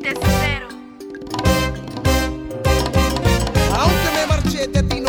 Aquí te espero. Aunque me marché, de ti